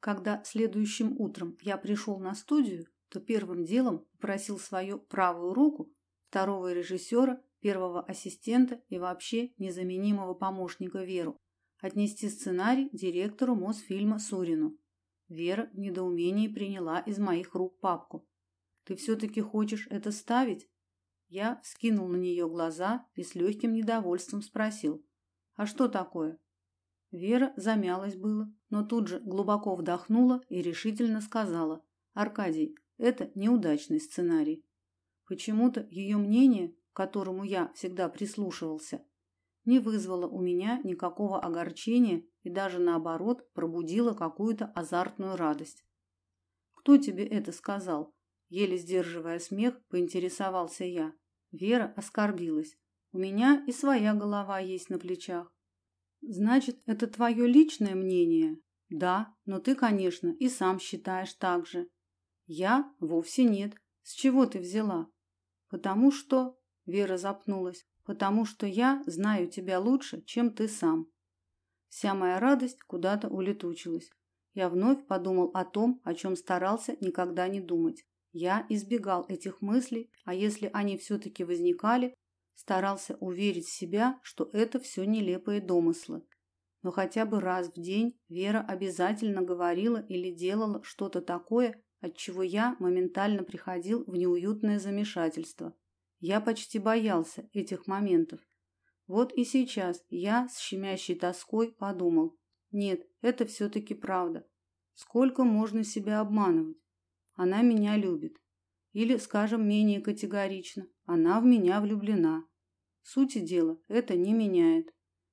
Когда следующим утром я пришел на студию, то первым делом попросил свою правую руку, второго режиссера, первого ассистента и вообще незаменимого помощника Веру отнести сценарий директору Мосфильма Сурину. Вера в недоумении приняла из моих рук папку. Ты все таки хочешь это ставить? Я скинул на нее глаза и с легким недовольством спросил: "А что такое?" Вера замялась было, но тут же глубоко вдохнула и решительно сказала: "Аркадий, это неудачный сценарий". Почему-то ее мнение, к которому я всегда прислушивался, не вызвало у меня никакого огорчения и даже наоборот пробудило какую-то азартную радость. Кто тебе это сказал? еле сдерживая смех, поинтересовался я. Вера оскорбилась. У меня и своя голова есть на плечах. Значит, это твое личное мнение? Да, но ты, конечно, и сам считаешь так же. Я вовсе нет. С чего ты взяла? Потому что Вера запнулась. Потому что я знаю тебя лучше, чем ты сам. Вся моя радость куда-то улетучилась. Я вновь подумал о том, о чем старался никогда не думать. Я избегал этих мыслей, а если они все таки возникали, старался уверить себя, что это все нелепые домыслы. Но хотя бы раз в день Вера обязательно говорила или делала что-то такое, от чего я моментально приходил в неуютное замешательство. Я почти боялся этих моментов. Вот и сейчас я с щемящей тоской подумал: нет, это все таки правда. Сколько можно себя обманывать? Она меня любит. Или, скажем, менее категорично, она в меня влюблена. Сути дела это не меняет.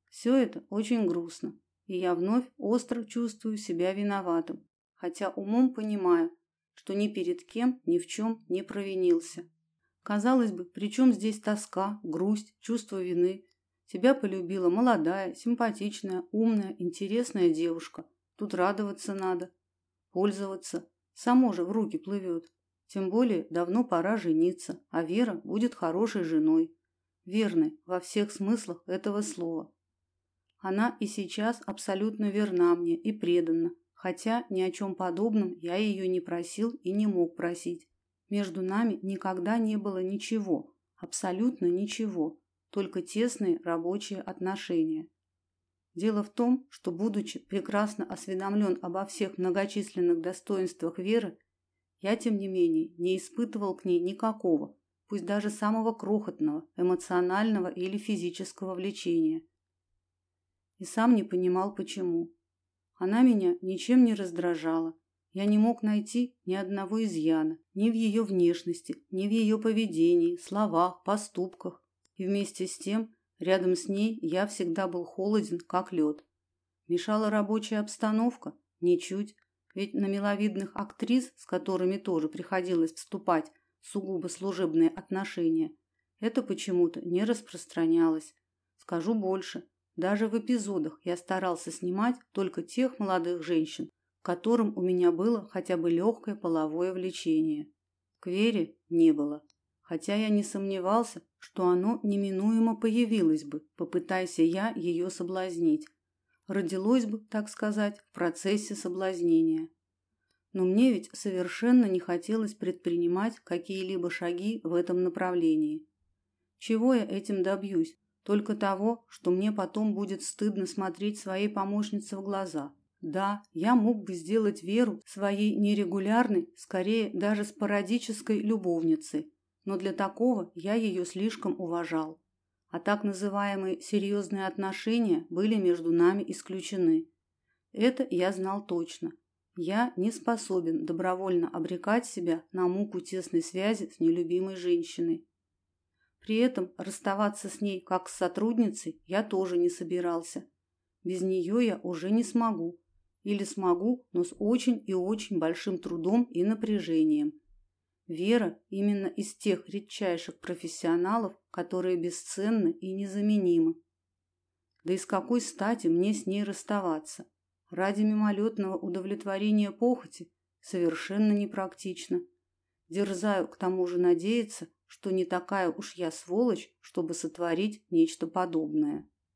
Все это очень грустно, и я вновь остро чувствую себя виноватым, хотя умом понимаю, что ни перед кем ни в чем не провинился. Казалось бы, при чем здесь тоска, грусть, чувство вины? Тебя полюбила молодая, симпатичная, умная, интересная девушка. Тут радоваться надо, пользоваться. Само же в руки плывет. Тем более давно пора жениться, а Вера будет хорошей женой. Верной во всех смыслах этого слова. Она и сейчас абсолютно верна мне и предана, хотя ни о чем подобном я ее не просил и не мог просить. Между нами никогда не было ничего, абсолютно ничего, только тесные рабочие отношения. Дело в том, что будучи прекрасно осведомлен обо всех многочисленных достоинствах Веры, я тем не менее не испытывал к ней никакого, пусть даже самого крохотного эмоционального или физического влечения. И сам не понимал почему. Она меня ничем не раздражала, я не мог найти ни одного изъяна ни в ее внешности, ни в ее поведении, словах, поступках. И вместе с тем, рядом с ней я всегда был холоден, как лед. Мешала рабочая обстановка? Ничуть. Ведь на миловидных актрис, с которыми тоже приходилось вступать в сугубо служебные отношения, это почему-то не распространялось. Скажу больше, даже в эпизодах я старался снимать только тех молодых женщин, которым у меня было хотя бы легкое половое влечение. К Вере не было, хотя я не сомневался, что оно неминуемо появилось бы, попытайся я ее соблазнить. Родилось бы, так сказать, в процессе соблазнения. Но мне ведь совершенно не хотелось предпринимать какие-либо шаги в этом направлении. Чего я этим добьюсь? Только того, что мне потом будет стыдно смотреть своей помощнице в глаза. Да, я мог бы сделать Веру своей нерегулярной, скорее даже спорадической любовницей, но для такого я ее слишком уважал. А так называемые серьезные отношения были между нами исключены. Это я знал точно. Я не способен добровольно обрекать себя на муку тесной связи с нелюбимой женщиной. При этом расставаться с ней как с сотрудницей я тоже не собирался. Без нее я уже не смогу, или смогу, но с очень и очень большим трудом и напряжением. Вера именно из тех редчайших профессионалов, которые бесценны и незаменимы. Да и с какой стати мне с ней расставаться? Ради мимолетного удовлетворения похоти совершенно непрактично. Дерзаю к тому же надеяться, что не такая уж я сволочь, чтобы сотворить нечто подобное.